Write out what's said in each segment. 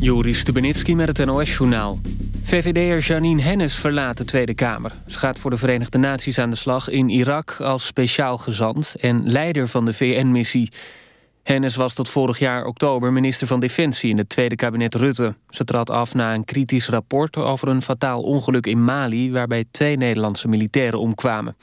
Joris Stubenitski met het NOS-journaal. VVD'er Janine Hennis verlaat de Tweede Kamer. Ze gaat voor de Verenigde Naties aan de slag in Irak als speciaal gezant... en leider van de VN-missie. Hennis was tot vorig jaar oktober minister van Defensie... in het tweede kabinet Rutte. Ze trad af na een kritisch rapport over een fataal ongeluk in Mali... waarbij twee Nederlandse militairen omkwamen.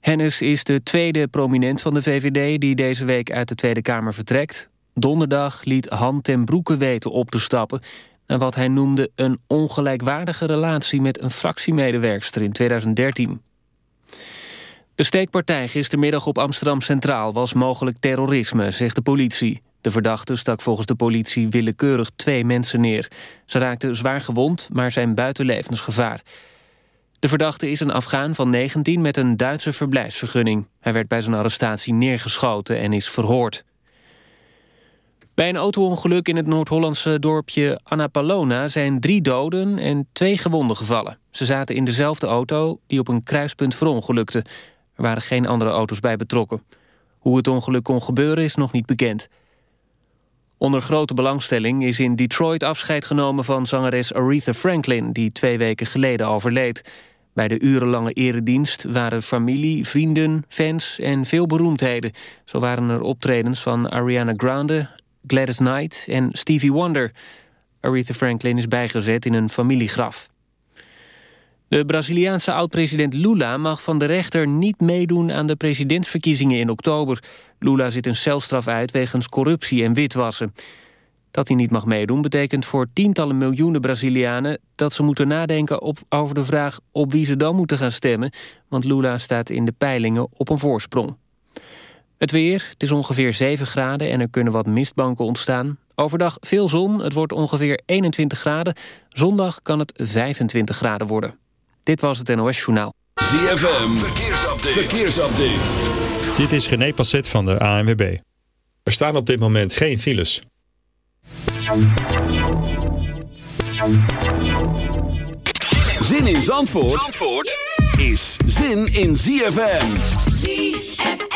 Hennis is de tweede prominent van de VVD... die deze week uit de Tweede Kamer vertrekt. Donderdag liet Han ten Broeke weten op te stappen... naar wat hij noemde een ongelijkwaardige relatie... met een fractiemedewerkster in 2013. De steekpartij gistermiddag op Amsterdam Centraal... was mogelijk terrorisme, zegt de politie. De verdachte stak volgens de politie willekeurig twee mensen neer. Ze raakten zwaar gewond, maar zijn buiten levensgevaar. De verdachte is een Afghaan van 19 met een Duitse verblijfsvergunning. Hij werd bij zijn arrestatie neergeschoten en is verhoord. Bij een autoongeluk in het Noord-Hollandse dorpje Annapolona... zijn drie doden en twee gewonden gevallen. Ze zaten in dezelfde auto die op een kruispunt verongelukte. Er waren geen andere auto's bij betrokken. Hoe het ongeluk kon gebeuren is nog niet bekend. Onder grote belangstelling is in Detroit afscheid genomen van zangeres Aretha Franklin... die twee weken geleden overleed. Bij de urenlange eredienst waren familie, vrienden, fans en veel beroemdheden. Zo waren er optredens van Ariana Grande, Gladys Knight en Stevie Wonder. Aretha Franklin is bijgezet in een familiegraf. De Braziliaanse oud-president Lula mag van de rechter niet meedoen aan de presidentsverkiezingen in oktober. Lula zit een celstraf uit wegens corruptie en witwassen. Dat hij niet mag meedoen betekent voor tientallen miljoenen Brazilianen... dat ze moeten nadenken op, over de vraag op wie ze dan moeten gaan stemmen... want Lula staat in de peilingen op een voorsprong. Het weer, het is ongeveer 7 graden en er kunnen wat mistbanken ontstaan. Overdag veel zon, het wordt ongeveer 21 graden. Zondag kan het 25 graden worden. Dit was het NOS Journaal. ZFM, verkeersupdate. verkeersupdate. Dit is René Passet van de ANWB. Er staan op dit moment geen files. Zin in Zandvoort, Zandvoort is zin in ZFM. ZFM.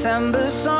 September song,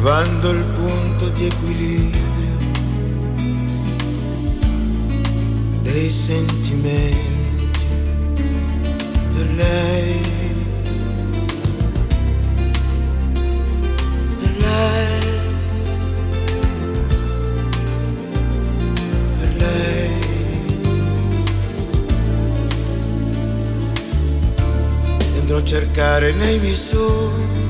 trovando il punto di equilibrio dei sentimenti per lei, per a cercare nei miei sogni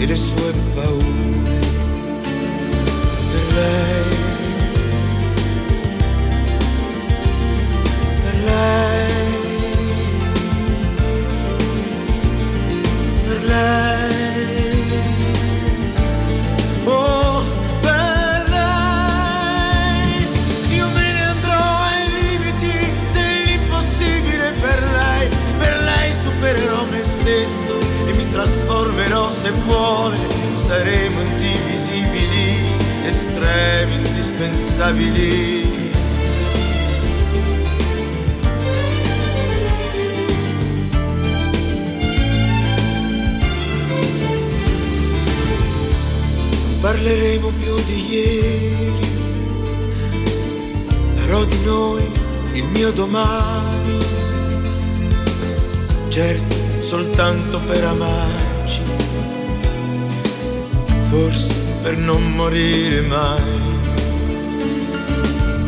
e le sue paure. Per lei, per lei, per lei, oh per lei, io me ne andrò ai limiti dell'impossibile per lei, per lei supererò me stesso e mi trasformerò se vuole, indispensabili. Parleremo più di ieri, farò di noi il mio domani, certo soltanto per amarci, forse per non morire mai,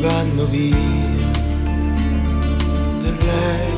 vanno via per lei,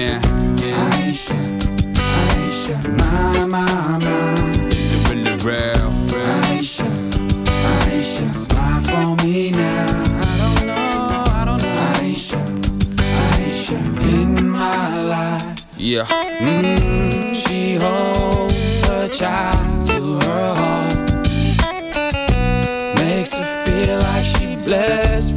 yeah, yeah. Aisha, Aisha, my, my, my. super rare. really? Aisha, Aisha, smile for me now. I don't know, I don't know. Aisha, Aisha, in my life. Yeah. Mm, she holds her child to her heart. Makes her feel like she blessed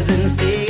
presence.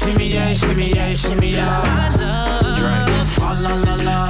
Shimmy, shimmy, yeah, shimmy, yeah, shimmy, yeah. Drink, swalla la la.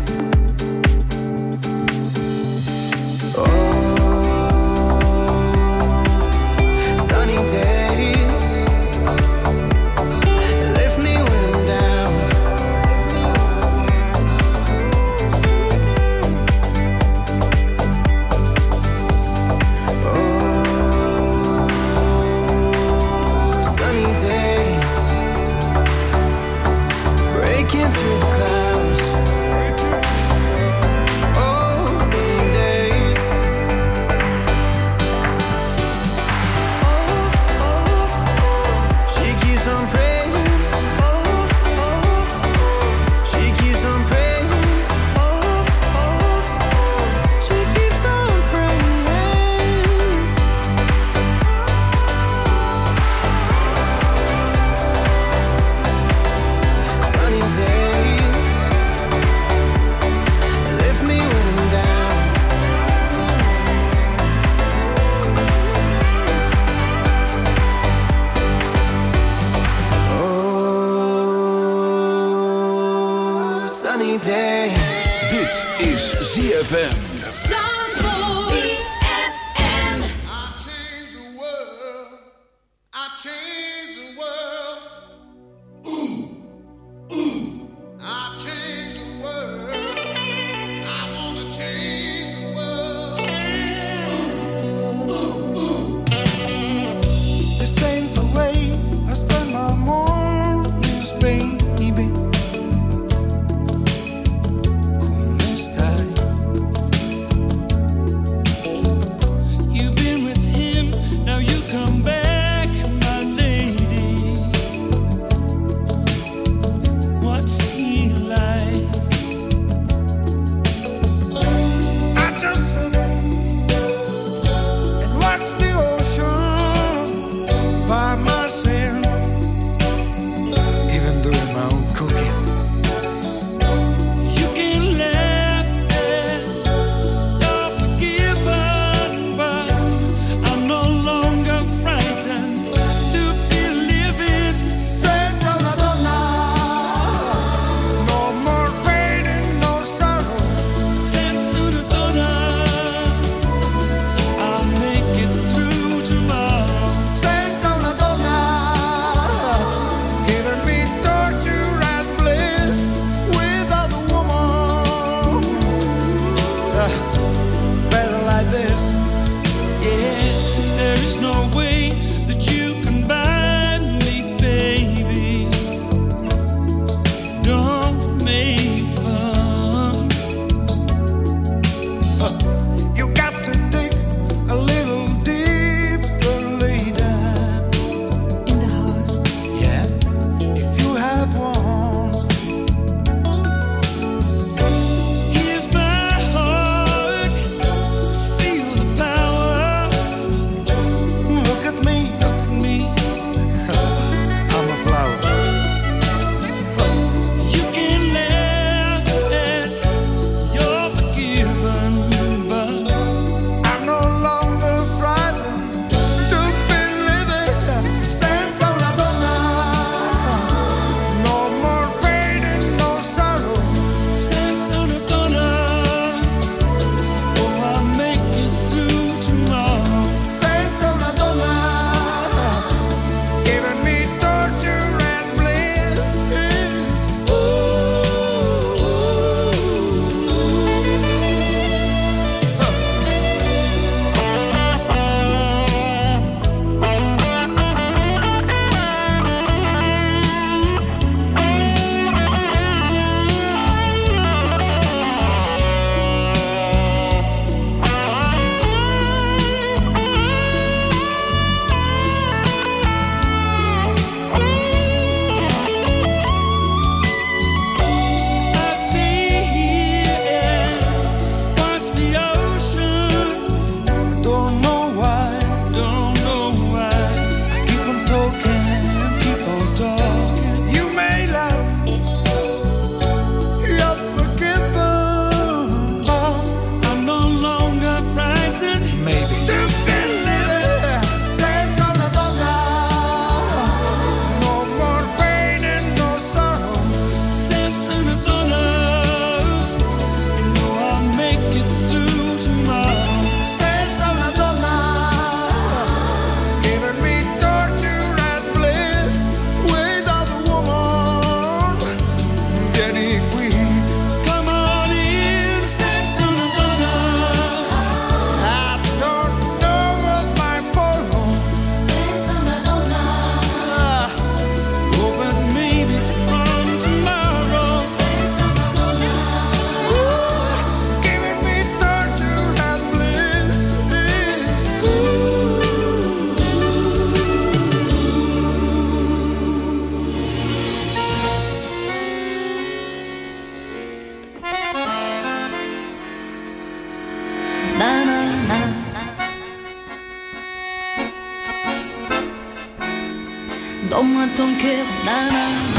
Prends-moi ton cœur, nana.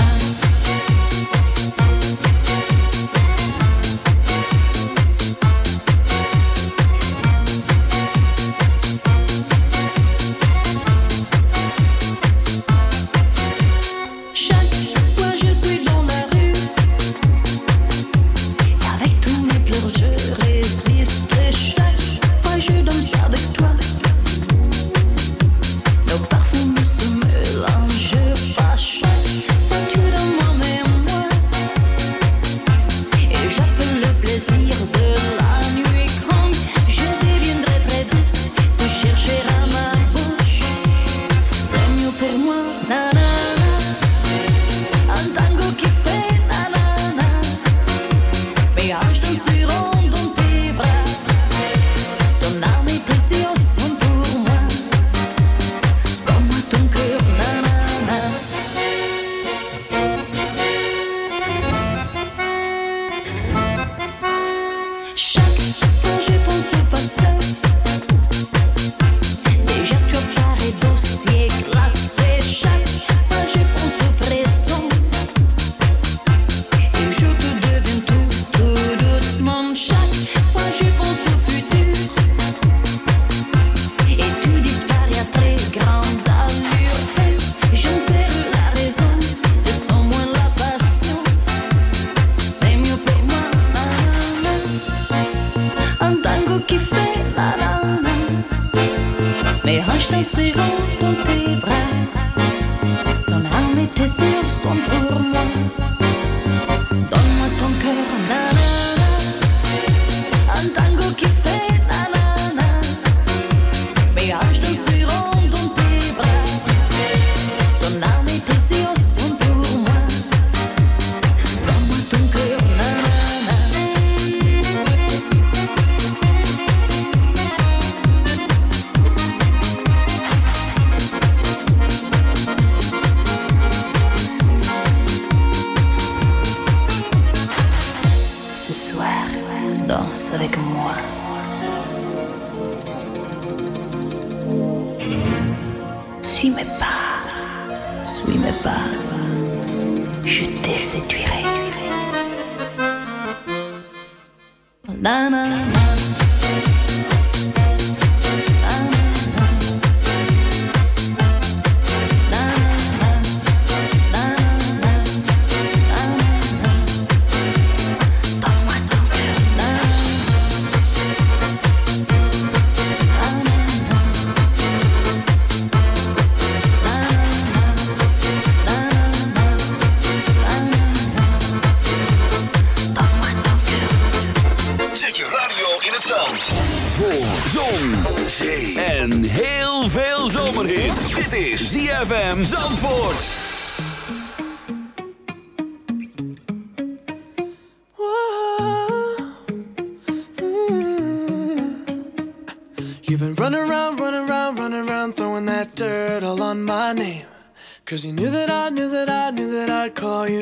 single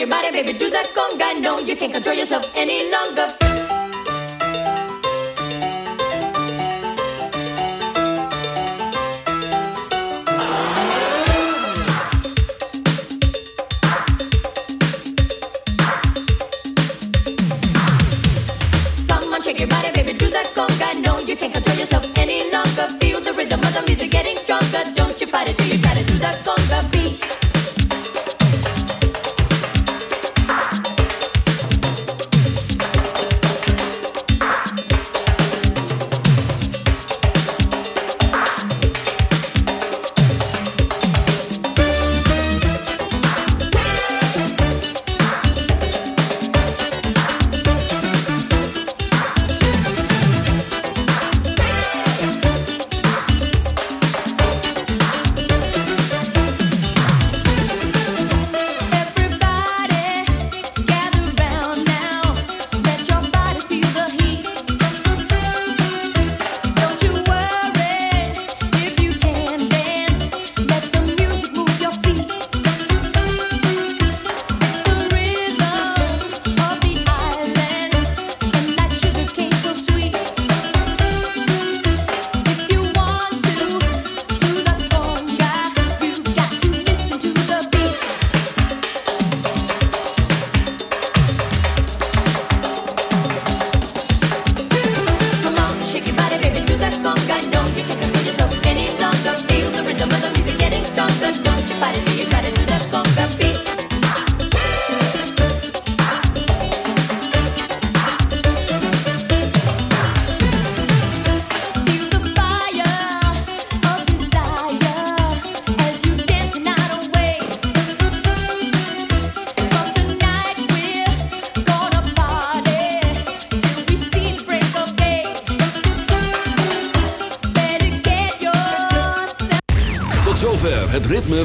your body, baby, do that conga. No, you can't control yourself any longer.